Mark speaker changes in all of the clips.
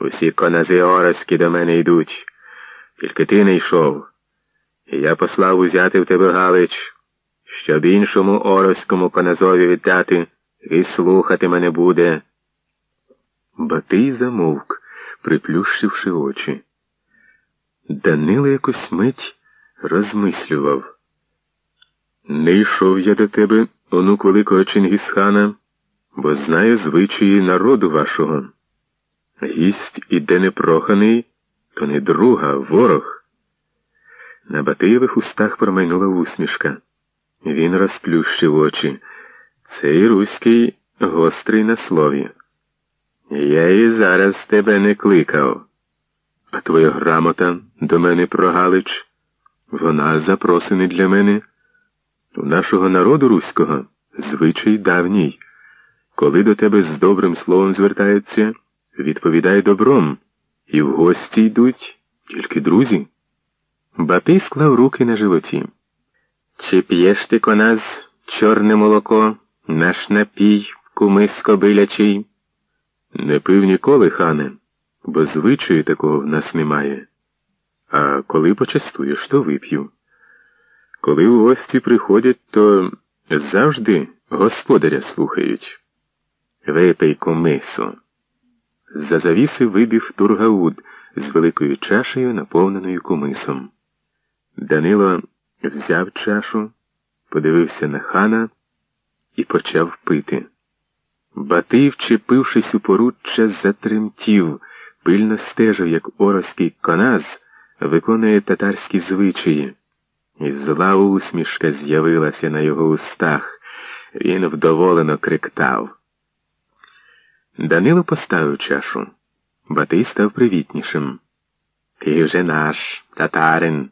Speaker 1: Усі конази Ороські до мене йдуть, тільки ти не йшов. І я послав узяти в тебе Галич, щоб іншому Ороському коназові віддати і слухати мене буде. Батий замовк, приплющивши очі. Данило якось мить розмислював. Не йшов я до тебе, онук великого Чингісхана, бо знаю звичаї народу вашого. Гість іде непроханий, то не друга, ворог. На Батиєвих устах промайнула усмішка. Він розплющив очі. Цей руський гострий на слові. Я і зараз тебе не кликав. А твоя грамота до мене про Галич, вона запросений для мене. У нашого народу руського звичай давній. Коли до тебе з добрим словом звертаються, відповідай добром, і в гості йдуть тільки друзі. Батий склав руки на животі. Чи п'єш ти коназ чорне молоко, наш напій, кумис кобилячий? Не пив ніколи, хане, бо звичаю такого в нас немає. А коли почастуєш, то вип'ю. Коли у гості приходять, то завжди господаря слухають. Випий кумису. З-за завіси вибіг Тургауд з великою чашею, наповненою кумисом. Данило взяв чашу, подивився на хана і почав пити. Батий, вчепившись у поруччя, затремтів, пильно стежив, як ороський коназ виконує татарські звичаї. І зла усмішка з'явилася на його устах. Він вдоволено криктав. Данило поставив чашу. Батий став привітнішим. Ти вже наш, татарин,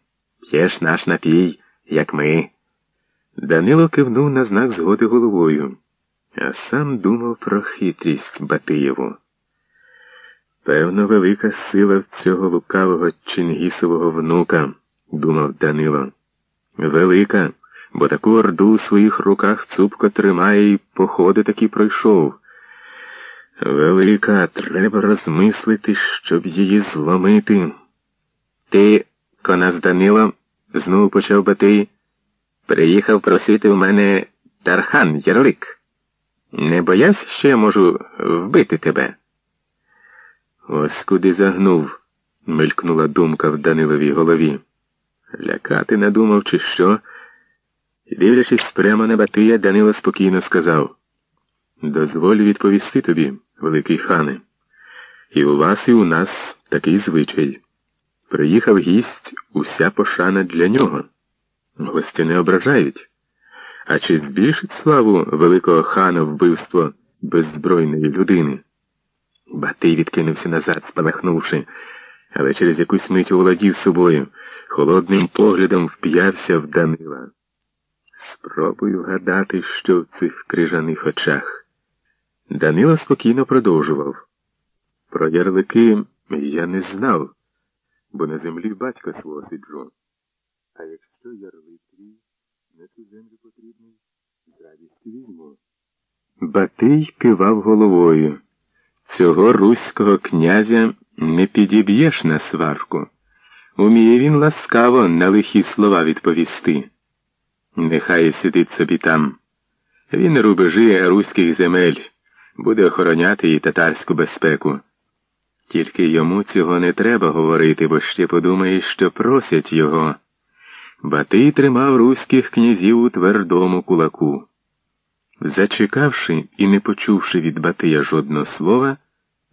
Speaker 1: п'єш наш напій, як ми. Данило кивнув на знак згоди головою, а сам думав про хитрість Батиєву. Певно, велика сила в цього лукавого Чингісового внука, думав Данило. Велика, бо таку орду у своїх руках цупко тримає і походи таки пройшов. Велика, треба розмислити, щоб її зломити. Ти, конас Данило, знову почав Батий, приїхав просити в мене Тархан Ярлик. Не боявся, що я можу вбити тебе? Ось куди загнув, мелькнула думка в Даниловій голові. Лякати надумав, чи що? Дивлячись прямо на Батия, Данило спокійно сказав Дозволь відповісти тобі, великий хане. І у вас, і у нас такий звичай. Приїхав гість, уся пошана для нього. Гості не ображають. А чи збільшить славу великого хана вбивство беззбройної людини? Батий відкинувся назад, спалахнувши, але через якусь мить оволодів собою, холодним поглядом вп'явся в Данила. Спробую гадати, що в цих крижаних очах. Данило спокійно продовжував. Про ярлики я не знав, бо на землі батька свого сиджу. А якщо ярлик твій на цю землю потрібний, з радістю візьму. Батий кивав головою. Цього руського князя не підіб'єш на сварку. Уміє він ласкаво на лихі слова відповісти. Нехай сидить собі там. Він рубежі руських земель, буде охороняти і татарську безпеку. Тільки йому цього не треба говорити, бо ще подумає, що просять його. Батий тримав руських князів у твердому кулаку. Зачекавши і не почувши від Батия жодного слова,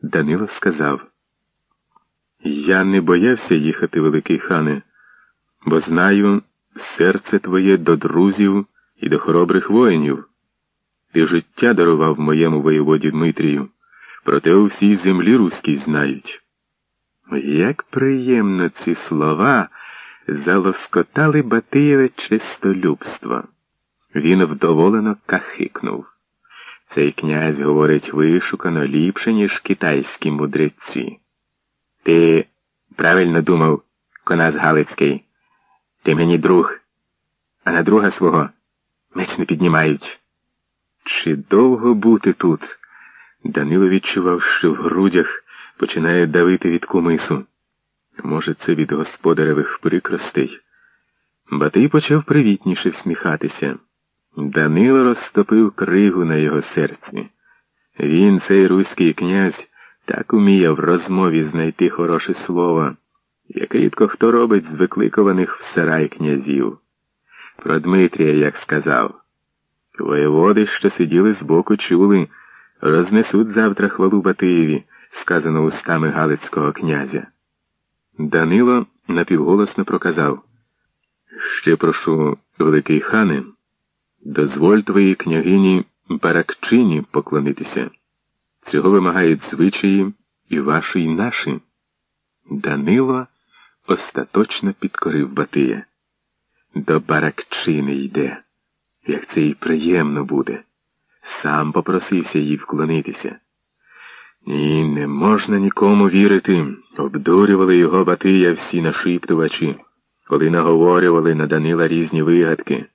Speaker 1: Данило сказав Я не боявся їхати, великий хане, бо знаю серце твоє до друзів і до хоробрих воїнів. Ти життя дарував моєму воєводі Дмитрію, проте у всій землі руській знають. Як приємно ці слова залоскотали Батиєве чистолюбство. Він вдоволено кахикнув. Цей князь говорить вишукано ліпше, ніж китайські мудреці. Ти правильно думав, конас Галицький. Ти мені друг, а на друга свого меч не піднімають. Чи довго бути тут? Данило відчував, що в грудях починає давити від кумису. Може, це від господаревих прикростей. Батий почав привітніше всміхатися. Данило розтопив кригу на його серці. Він, цей руський князь, так уміє в розмові знайти хороше слово, як рідко хто робить з викликуваних в сарай князів. Про Дмитрія, як сказав, воєводи, що сиділи збоку, чули, рознесуть завтра хвалу Батиєві, сказано устами Галицького князя. Данило напівголосно проказав. Ще прошу, великий хане, дозволь твоїй княгині Баракчині поклонитися. Цього вимагають звичаї і ваші, і наші. Данило остаточно підкорив Батия. До Баракчини йде, як це й приємно буде. Сам попросився їй вклонитися. Ні, не можна нікому вірити. Обдурювали його Батия всі нашіптувачі, коли наговорювали на Данила різні вигадки.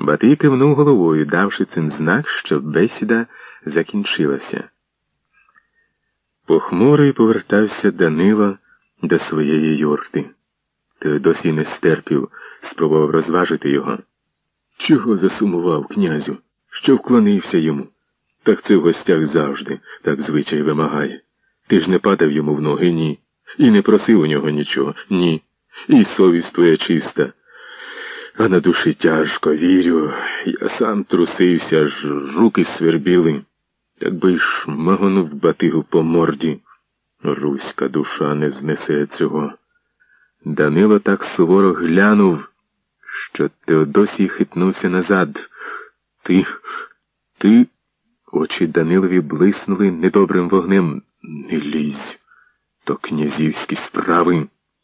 Speaker 1: Батий кивнув головою, давши цим знак, що бесіда закінчилася. Похмурий повертався Данило до своєї юрти. Той досі не стерпів, спробував розважити його. Чого засумував князю? Що вклонився йому? Так це в гостях завжди, так звичай вимагає. Ти ж не падав йому в ноги, ні. І не просив у нього нічого, ні. І совість твоя чиста. А на душі тяжко, вірю. Я сам трусився, аж руки свербіли. Так би й шмагонув батигу по морді. Руська душа не знесе цього. Данило так суворо глянув, що Теодосій хитнувся назад. Ти, ти. Очі Данилові блиснули недобрим вогнем. Не лізь, то князівські справи.